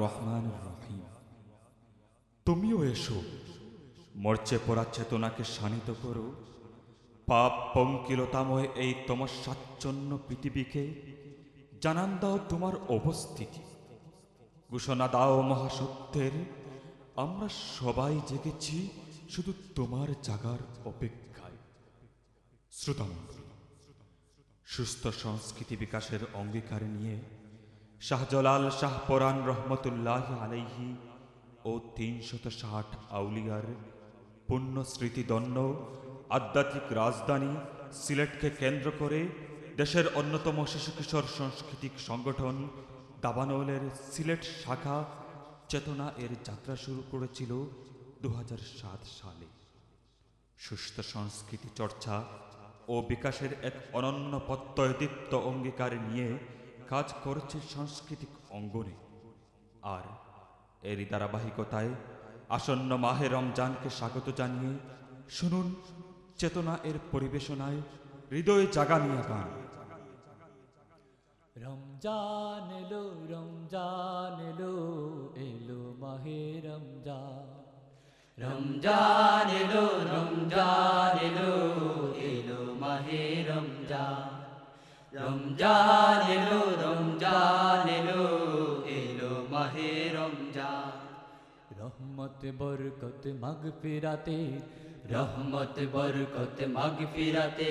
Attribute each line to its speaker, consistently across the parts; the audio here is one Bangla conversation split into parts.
Speaker 1: রহমান রহিম তুমিও এসো, মরচে পড়া চেতনাকে শানিত করো। পাপ পঙ্কিলতাময় এই তোমার সাচ্ছন্ন পৃথিবীকে জানান দাও তোমার অবস্থিতি ঘোষণা দাও মহাসত্যের, আমরা সবাই জেগেছি শুধু তোমার জাগার অপেক্ষায়। শ্রোতামণ্ডলী, সুস্থ সংস্কৃতি বিকাশের অঙ্গীকার নিয়ে শাহজালাল শাহপরান রহমতুল্লাহ আলাইহি ও তিনশত ষাট আউলিয়ার পুণ্য স্মৃতিদণ্ড আধ্যাত্মিক রাজধানী সিলেটকে কেন্দ্র করে দেশের অন্যতম শিশু কিশোর সাংস্কৃতিক সংগঠন দাবানলের সিলেট শাখা চেতনা এর যাত্রা শুরু করেছিল দু হাজার সাত সালে। সুস্থ সংস্কৃতি চর্চা ও বিকাশের এক অনন্য প্রত্যয়দীপ্ত অঙ্গীকার নিয়ে কাজ করছে সাংস্কৃতিক অঙ্গনে। আর এরই ধারাবাহিকতায় আসন্ন মাহে রমজানকে স্বাগত জানিয়ে শুনুন চেতনা এর পরিবেশনায় হৃদয় জাগানিয়া গান।
Speaker 2: রমজান এলো রমজান এলো এলো মাহে রমজান। রমজান এলো রমজান এলো এলো মাহে রমজান। রমজান এলো রমজান এলো এলো মাহে রমজান। রহমত বরকত মাগ ফিরাতে রহমত বরকত মাগ ফিরাতে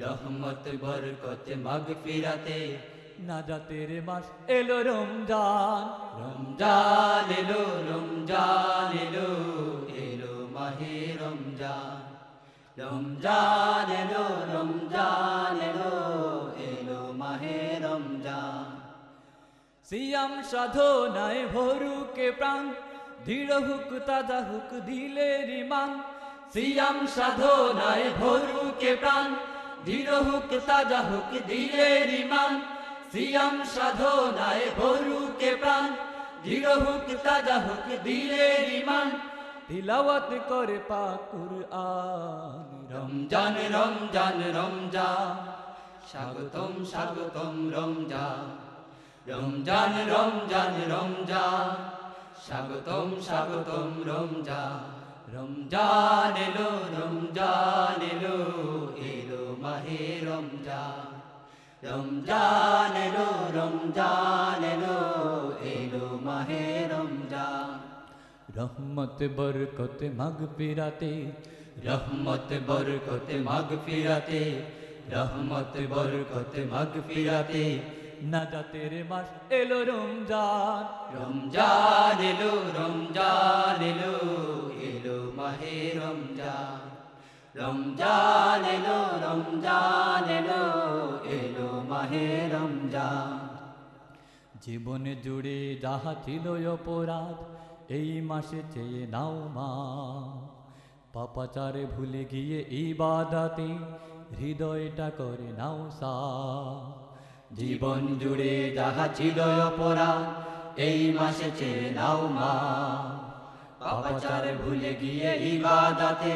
Speaker 2: রহমত বরকত মাগ ফিরাতে। নাজাতের মাস এলো রমজান। রমজান এলো রমজান এলো এলো মাহে রমজান। রমজান এলো রমজান এলো এলো মাহে রমজান। সিয়াম সাধনায় ভরুকে প্রাণ, দৃঢ় হুক তাজা হুক দিলে রিমান সিয়াম সাধনায় ভরুকে প্রাণ, দৃঢ় হুক তাজা হুক দিলে রিমান সিয়াম সাধনায় ভরুকে প্রাণ, দৃঢ় হুক তাজা হুক দিলে রিমান তিলাওয়াত করে পাকুর আন রমজান রমজান রমজান। স্বাগতম স্বাগতম রমজান রমজান রমজান রমজান স্বাগতম স্বাগতম রমজান রমজান এলো রমজান এলো এলো মাহে রমজান রমজান এলো রমজান এলো এলো মাহে রমজান রহমত বরকত মাগ ফিরাতে রহমত বরকত মাগ ফিরাতে রহমত বরকত মাগ ফিরাতে নাজাতের মাস এলো রমজান। রমজান এলো রমজান এলো এলো মাহে রমজান। রমজান এলো রমজান এলো এলো মাহে রমজান। জীবনে জুড়ে যাহা ছিল অপরাধ এই মাসে চেয়ে নাও মা। পাপাচারে ভুলে গিয়ে ইবাদাতে হৃদয়টা করে নাও সা। জীবন জুড়ে যাহা ছিল অপরাধ এই মাসে চেয়ে নাও মা। পাপাচারে ভুলে গিয়ে ইবাদাতে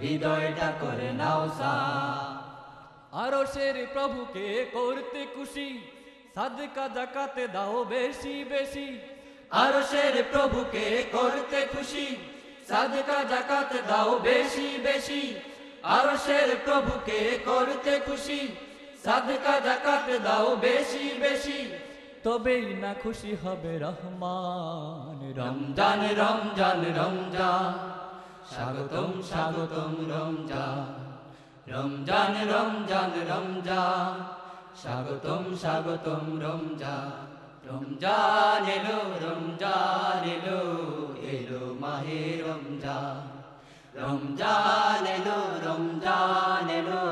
Speaker 2: হৃদয়টা করে নাও সা। আরও শের প্রভুকে করতে খুশি সাদকা জাকাতে দাও বেশি বেশি। আরও শের প্রভুকে করতে খুশি সাদকা জাকাত দাও বেশি বেশি। আরও শের প্রভুকে করতে খুশি, সাদকা জাকাত দাও বেশি বেশি। তবেই না খুশি হবে রহমান, রমজান রমজান রমজান। স্বাগতম স্বাগতম, রমজান। রমজান রমজান রমজান। স্বাগতম স্বাগতম, রমজান। রমজান এলো রমজান এলো এলো মাহে রমজান। রমজান এলো রমজান এলো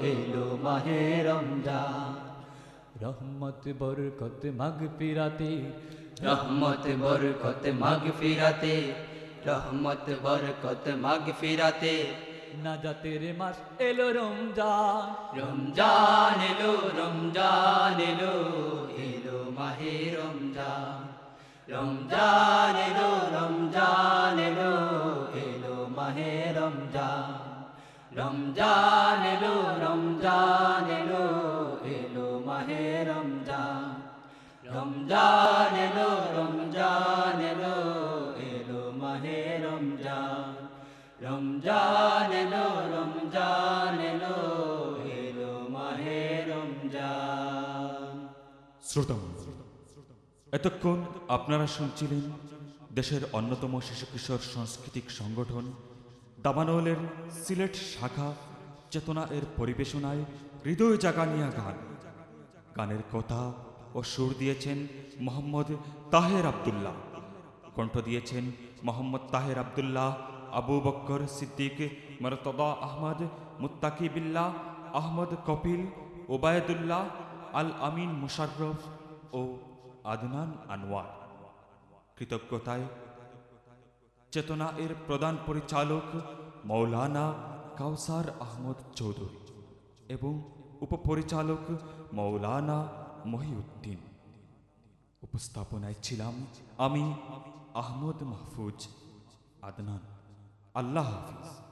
Speaker 2: এলো মাহে রমজান। রহমত বরকত মাগ ফিরাতে। রহমত বরকত মাগ ফিরাতে। রহমত বরকত মাগ ফিরাতে। নাজাতের মাস এলো রমজান। রমজান এলো রমজান এলো এলো মাহে রমজান। রমজান এলো রমজান এলো রমজান এলো এলো মাহে রমজান। রমজান এলো রমজান এলো এলো মাহে রমজান। রমজান এলো রমজান এলো এলো মাহে রমজান।
Speaker 1: শ্রোতা এতক্ষণ আপনারা শুনছিলেন দেশের অন্যতম শিশু কিশোর সাংস্কৃতিক সংগঠন দাবানলের সিলেট শাখা চেতনা এর পরিবেশনায় হৃদয় জাগানিয়া গান। গানের কথা ও সুর দিয়েছেন মোহাম্মদ তাহের আবদুল্লাহ। কণ্ঠ দিয়েছেন মোহাম্মদ তাহের আবদুল্লাহ, আবু বক্কর সিদ্দিক মরতদা আহমদ, মুত্তাকি বিল্লাহ, আহমদ কপিল, ওবায়দুল্লাহ, আল আমিন মুশাররফ ও আদনান আনোয়ার। কৃতজ্ঞতায় চেতনা এর প্রধান পরিচালক মৌলানা কাউসার আহমদ চৌধুরী এবং উপপরিচালক মৌলানা মহিউদ্দিন। উপস্থাপনায় ছিলাম আমি আহমদ মাহফুজ আদনান। আল্লাহ হাফিজ।